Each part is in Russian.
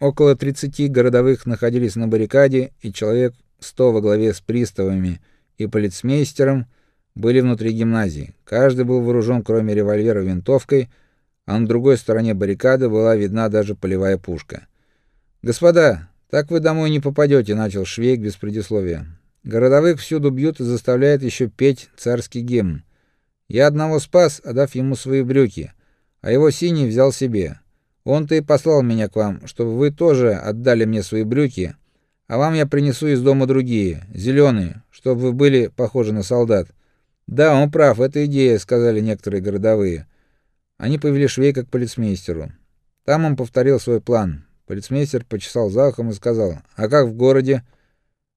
Около 30 городовых находились на баррикаде, и человек 100 во главе с приставами и полицмейстером были внутри гимназии. Каждый был вооружен, кроме револьвера, винтовкой, а на другой стороне баррикады была видна даже полевая пушка. "Господа, так вы домой не попадете», — начал Швейк без предисловия. "Городовых всюду бьют и заставляют еще петь царский гимн. Я одного спас, отдав ему свои брюки, а его синий взял себе. Он-то и послал меня к вам, чтобы вы тоже отдали мне свои брюки, а вам я принесу из дома другие, зеленые, чтобы вы были похожи на солдат. Да, он прав, это идея, сказали некоторые городовые. Они повели Швейка к полицмейстеру. Там он повторил свой план. Полицмейстер почесал за ухом и сказал: "А как в городе?"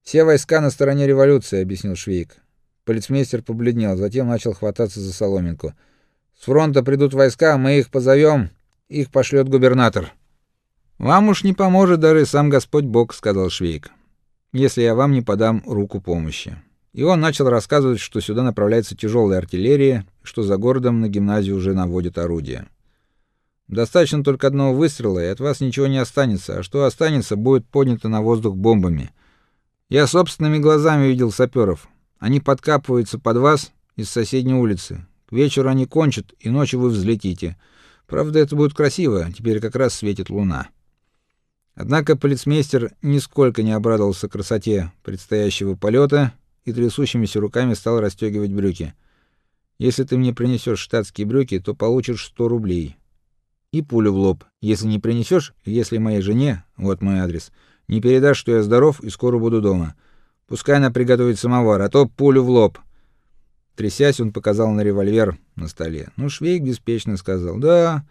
"Все войска на стороне революции", объяснил Швейк. Полицмейстер побледнел, затем начал хвататься за соломинку. "С фронта придут войска, мы их позовем их пошлет губернатор. Вам уж не поможет даже сам Господь Бог, сказал Швейк. Если я вам не подам руку помощи. И он начал рассказывать, что сюда направляется тяжелая артиллерия, что за городом на гимназию уже наводят орудия. Достаточно только одного выстрела, и от вас ничего не останется, а что останется, будет поднято на воздух бомбами. Я собственными глазами видел саперов. Они подкапываются под вас из соседней улицы. К вечеру они кончат, и ночью вы взлетите. Правда, это будет красиво, теперь как раз светит луна. Однако полицмейстер нисколько не обрадовался красоте предстоящего полета и трясущимися руками стал расстегивать брюки. Если ты мне принесешь штатские брюки, то получишь сто рублей. И пулю в лоб. Если не принесешь, если моей жене, вот мой адрес, не передашь, что я здоров и скоро буду дома. Пускай она приготовит самовар, а то пулю в лоб. Трясясь, он показал на револьвер на столе. Ну, Швейк беспечно сказал: "Да,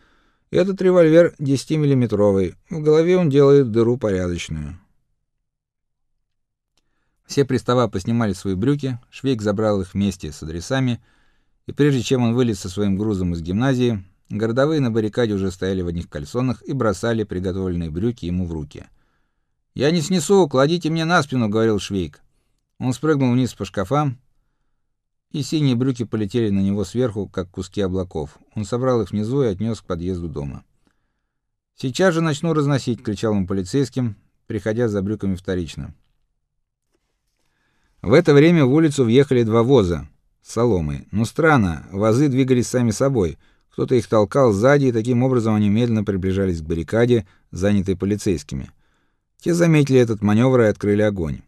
этот револьвер 10-миллиметровый. В голове он делает дыру порядочную". Все пристава поснимали свои брюки, Швейк забрал их вместе с адресами, и прежде чем он вылез со своим грузом из гимназии, городовые на баррикаде уже стояли в одних кальсонах и бросали приготовленные брюки ему в руки. "Я не снесу, кладите мне на спину", говорил Швейк. Он спрыгнул вниз по шкафам, и синие брюки полетели на него сверху, как куски облаков. Он собрал их внизу и отнес к подъезду дома. Сейчас же начну разносить, кричал он полицейским, приходя за брюками вторично. В это время в улицу въехали два воза с соломой. Но странно, возы двигались сами собой. Кто-то их толкал сзади, и таким образом они медленно приближались к баррикаде, занятой полицейскими. Те заметили этот маневр и открыли огонь.